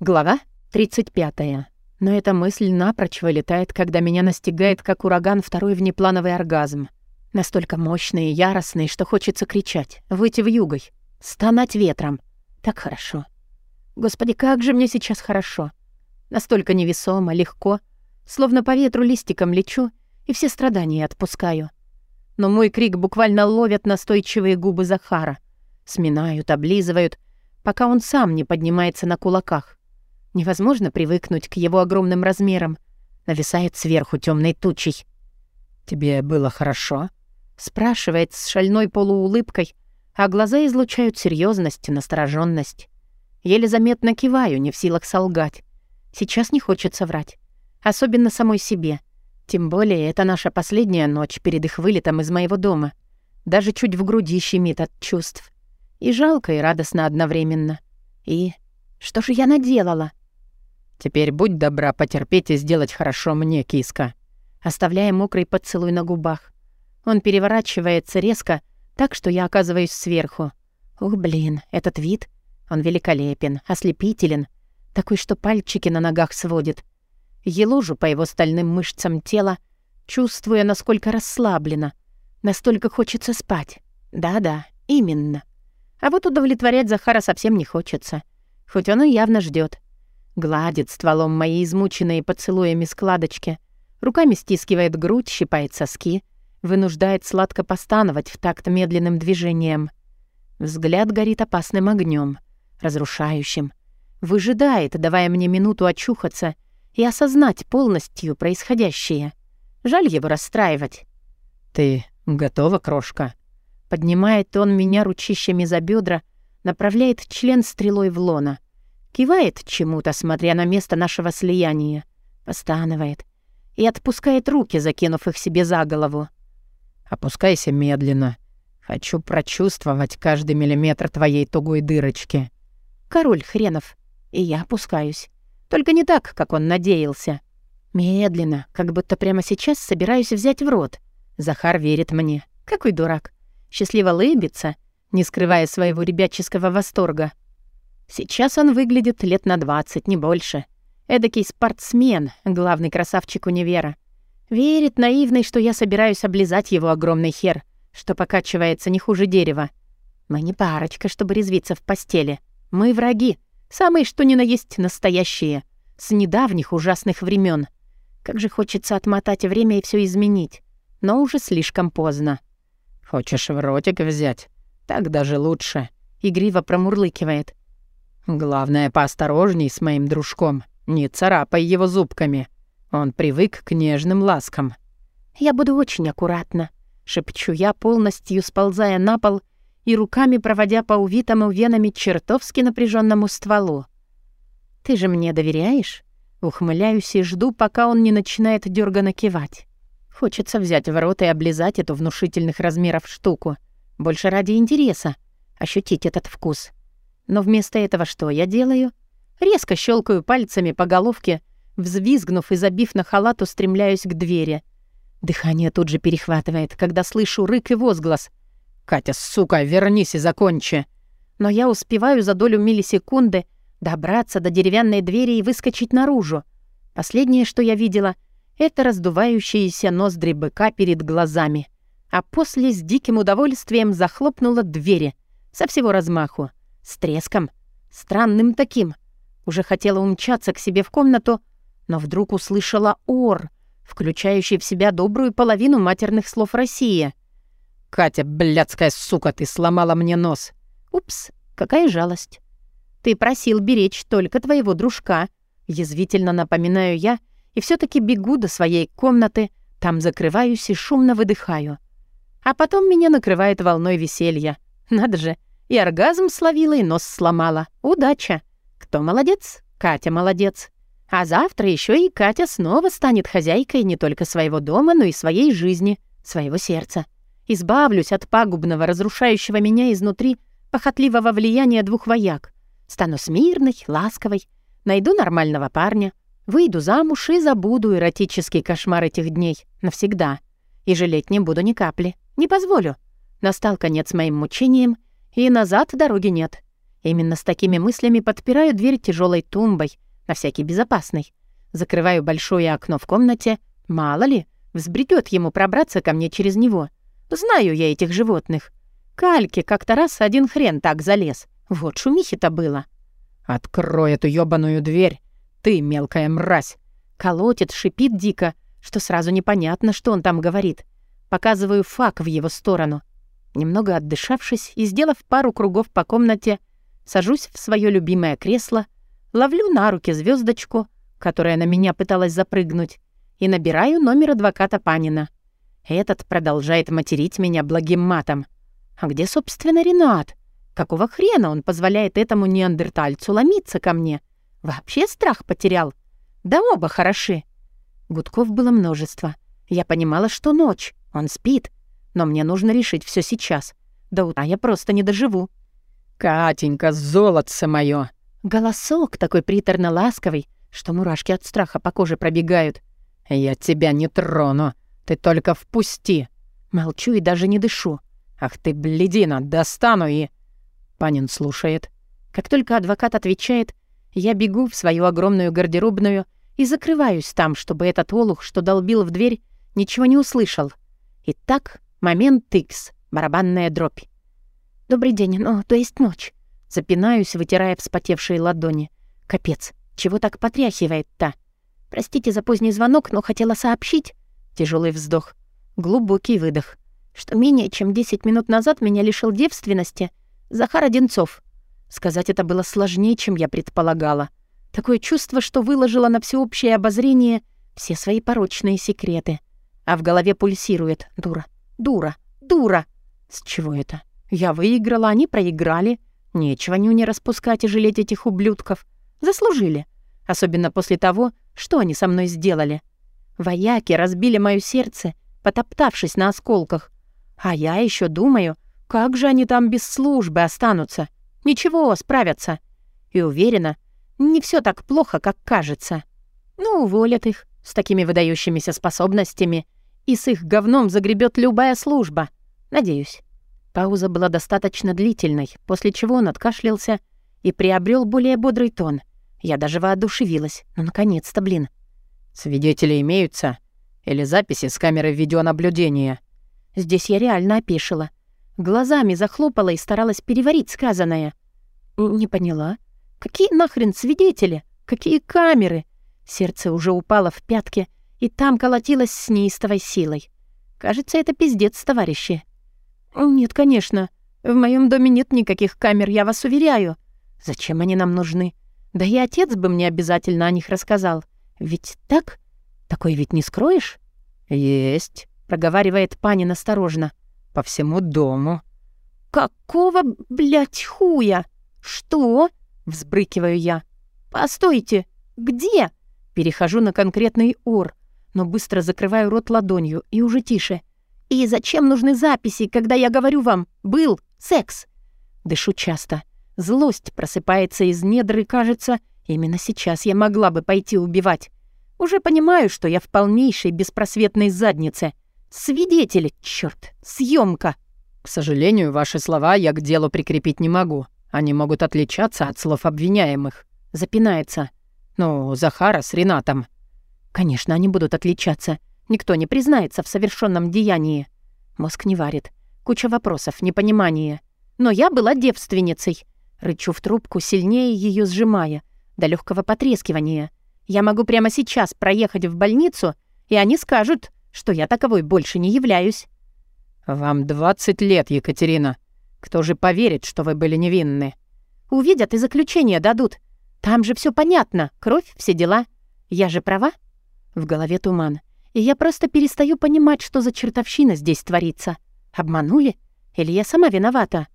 Глава 35. Но эта мысль напрочь вылетает, когда меня настигает, как ураган, второй внеплановый оргазм. Настолько мощный и яростный, что хочется кричать, выйти в югой, стонать ветром. Так хорошо. Господи, как же мне сейчас хорошо. Настолько невесомо, легко, словно по ветру листиком лечу и все страдания отпускаю. Но мой крик буквально ловят настойчивые губы Захара. Сминают, облизывают, пока он сам не поднимается на кулаках. Невозможно привыкнуть к его огромным размерам. Нависает сверху темной тучей. «Тебе было хорошо?» Спрашивает с шальной полуулыбкой, а глаза излучают серьезность и настороженность. Еле заметно киваю, не в силах солгать. Сейчас не хочется врать. Особенно самой себе. Тем более, это наша последняя ночь перед их вылетом из моего дома. Даже чуть в груди щемит от чувств. И жалко, и радостно одновременно. И что же я наделала? «Теперь будь добра потерпеть и сделать хорошо мне, киска», оставляя мокрый поцелуй на губах. Он переворачивается резко, так что я оказываюсь сверху. Ух, блин, этот вид, он великолепен, ослепителен, такой, что пальчики на ногах сводит. Еложу по его стальным мышцам тела, чувствуя, насколько расслаблено, настолько хочется спать. Да-да, именно. А вот удовлетворять Захара совсем не хочется, хоть он и явно ждет. Гладит стволом мои измученные поцелуями складочки, руками стискивает грудь, щипает соски, вынуждает сладко постановать в такт медленным движением. Взгляд горит опасным огнем, разрушающим. Выжидает, давая мне минуту очухаться и осознать полностью происходящее. Жаль его расстраивать. «Ты готова, крошка?» Поднимает он меня ручищами за бедра, направляет член стрелой в лона — Кивает чему-то, смотря на место нашего слияния. Постанывает. И отпускает руки, закинув их себе за голову. «Опускайся медленно. Хочу прочувствовать каждый миллиметр твоей тугой дырочки». «Король хренов. И я опускаюсь. Только не так, как он надеялся. Медленно, как будто прямо сейчас собираюсь взять в рот. Захар верит мне. Какой дурак. Счастливо лыбится, не скрывая своего ребяческого восторга. Сейчас он выглядит лет на двадцать, не больше. Эдакий спортсмен, главный красавчик универа. Верит наивный, что я собираюсь облизать его огромный хер, что покачивается не хуже дерева. Мы не парочка, чтобы резвиться в постели. Мы враги, самые что ни на есть настоящие, с недавних ужасных времен. Как же хочется отмотать время и все изменить. Но уже слишком поздно. «Хочешь в ротик взять? Так даже лучше», — игриво промурлыкивает. Главное, поосторожней с моим дружком. Не царапай его зубками. Он привык к нежным ласкам. Я буду очень аккуратна, шепчу я, полностью сползая на пол и руками проводя по увитому венами чертовски напряженному стволу. Ты же мне доверяешь? Ухмыляюсь и жду, пока он не начинает дёрганно кивать. Хочется взять в рот и облизать эту внушительных размеров штуку. Больше ради интереса. Ощутить этот вкус. Но вместо этого что я делаю? Резко щелкаю пальцами по головке, взвизгнув и забив на халат, устремляюсь к двери. Дыхание тут же перехватывает, когда слышу рык и возглас. «Катя, сука, вернись и закончи!» Но я успеваю за долю миллисекунды добраться до деревянной двери и выскочить наружу. Последнее, что я видела, это раздувающиеся ноздри быка перед глазами. А после с диким удовольствием захлопнула двери со всего размаху. С треском. Странным таким. Уже хотела умчаться к себе в комнату, но вдруг услышала ор, включающий в себя добрую половину матерных слов России. «Катя, блядская сука, ты сломала мне нос!» «Упс, какая жалость!» «Ты просил беречь только твоего дружка», — язвительно напоминаю я, и все таки бегу до своей комнаты, там закрываюсь и шумно выдыхаю. А потом меня накрывает волной веселья. Надо же, и оргазм словила, и нос сломала. Удача. Кто молодец? Катя молодец. А завтра еще и Катя снова станет хозяйкой не только своего дома, но и своей жизни, своего сердца. Избавлюсь от пагубного, разрушающего меня изнутри, похотливого влияния двух вояк. Стану смирной, ласковой, найду нормального парня, выйду замуж и забуду эротический кошмар этих дней навсегда. И жалеть не буду ни капли, не позволю. Настал конец моим мучениям, и назад дороги нет. Именно с такими мыслями подпираю дверь тяжелой тумбой, на всякий безопасный. Закрываю большое окно в комнате. Мало ли, взбредет ему пробраться ко мне через него. Знаю я этих животных. Кальки как-то раз один хрен так залез. Вот шумихи-то было. «Открой эту ёбаную дверь, ты, мелкая мразь!» Колотит, шипит дико, что сразу непонятно, что он там говорит. Показываю фак в его сторону. Немного отдышавшись и сделав пару кругов по комнате, сажусь в свое любимое кресло, ловлю на руки звездочку, которая на меня пыталась запрыгнуть, и набираю номер адвоката Панина. Этот продолжает материть меня благим матом. А где, собственно, Ренат? Какого хрена он позволяет этому неандертальцу ломиться ко мне? Вообще страх потерял. Да оба хороши. Гудков было множество. Я понимала, что ночь, он спит. Но мне нужно решить все сейчас. До утра я просто не доживу. «Катенька, золотце моё!» Голосок такой приторно-ласковый, что мурашки от страха по коже пробегают. «Я тебя не трону. Ты только впусти!» Молчу и даже не дышу. «Ах ты, бледина, достану и...» Панин слушает. Как только адвокат отвечает, я бегу в свою огромную гардеробную и закрываюсь там, чтобы этот олух, что долбил в дверь, ничего не услышал. Итак, момент икс, барабанная дробь. «Добрый день, ну, то есть ночь». Запинаюсь, вытирая вспотевшие ладони. «Капец, чего так потряхивает-то?» «Простите за поздний звонок, но хотела сообщить...» Тяжелый вздох. Глубокий выдох. Что менее чем 10 минут назад меня лишил девственности Захар Одинцов. Сказать это было сложнее, чем я предполагала. Такое чувство, что выложила на всеобщее обозрение все свои порочные секреты. А в голове пульсирует «дура, дура, дура». С чего это? Я выиграла, они проиграли. Нечего нюни распускать и жалеть этих ублюдков. Заслужили. Особенно после того, что они со мной сделали. Вояки разбили моё сердце, потоптавшись на осколках. А я еще думаю, как же они там без службы останутся. Ничего, справятся. И уверена, не все так плохо, как кажется. Ну, уволят их с такими выдающимися способностями, и с их говном загребет любая служба. Надеюсь. Пауза была достаточно длительной, после чего он откашлялся и приобрел более бодрый тон. Я даже воодушевилась. Ну, наконец-то, блин. «Свидетели имеются? Или записи с камеры видеонаблюдения?» Здесь я реально опешила. Глазами захлопала и старалась переварить сказанное. «Не поняла. Какие нахрен свидетели? Какие камеры?» Сердце уже упало в пятки, и там колотилось с неистовой силой. «Кажется, это пиздец, товарищи. «Нет, конечно. В моем доме нет никаких камер, я вас уверяю. Зачем они нам нужны? Да и отец бы мне обязательно о них рассказал. Ведь так? Такое ведь не скроешь?» «Есть», — проговаривает Панин осторожно. «По всему дому». «Какого, блядь, хуя? Что?» — взбрыкиваю я. «Постойте, где?» Перехожу на конкретный ор, но быстро закрываю рот ладонью и уже тише. И зачем нужны записи, когда я говорю вам «был секс»? Дышу часто. Злость просыпается из недр, и кажется, именно сейчас я могла бы пойти убивать. Уже понимаю, что я в полнейшей беспросветной заднице. Свидетели, чёрт, съемка. К сожалению, ваши слова я к делу прикрепить не могу. Они могут отличаться от слов обвиняемых. Запинается. Ну, Захара с Ренатом. Конечно, они будут отличаться. Никто не признается в совершенном деянии. Мозг не варит. Куча вопросов, непонимание. Но я была девственницей. Рычу в трубку, сильнее ее сжимая, до легкого потрескивания. Я могу прямо сейчас проехать в больницу, и они скажут, что я таковой больше не являюсь. «Вам 20 лет, Екатерина. Кто же поверит, что вы были невинны?» «Увидят и заключение дадут. Там же все понятно. Кровь, все дела. Я же права?» В голове туман и я просто перестаю понимать, что за чертовщина здесь творится. Обманули? Или я сама виновата?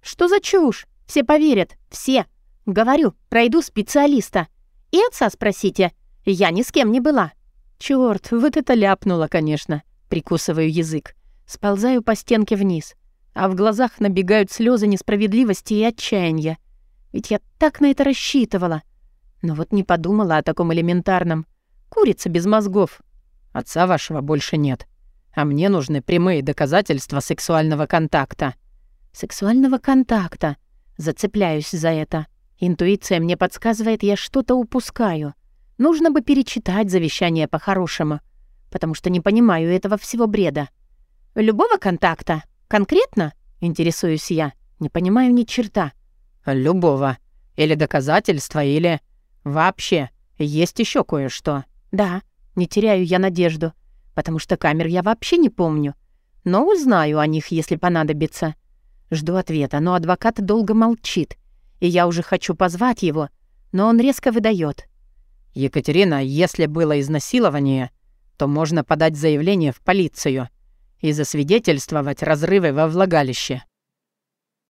Что за чушь? Все поверят. Все. Говорю, пройду специалиста. И отца спросите. Я ни с кем не была. Чёрт, вот это ляпнула, конечно. Прикусываю язык. Сползаю по стенке вниз. А в глазах набегают слезы несправедливости и отчаяния. Ведь я так на это рассчитывала. Но вот не подумала о таком элементарном. Курица без мозгов. Отца вашего больше нет. А мне нужны прямые доказательства сексуального контакта». «Сексуального контакта? Зацепляюсь за это. Интуиция мне подсказывает, я что-то упускаю. Нужно бы перечитать завещание по-хорошему, потому что не понимаю этого всего бреда. Любого контакта? Конкретно? Интересуюсь я. Не понимаю ни черта. Любого. Или доказательства, или... Вообще, есть еще кое-что. Да, не теряю я надежду, потому что камер я вообще не помню. Но узнаю о них, если понадобится. Жду ответа, но адвокат долго молчит, и я уже хочу позвать его, но он резко выдает. «Екатерина, если было изнасилование, то можно подать заявление в полицию и засвидетельствовать разрывы во влагалище.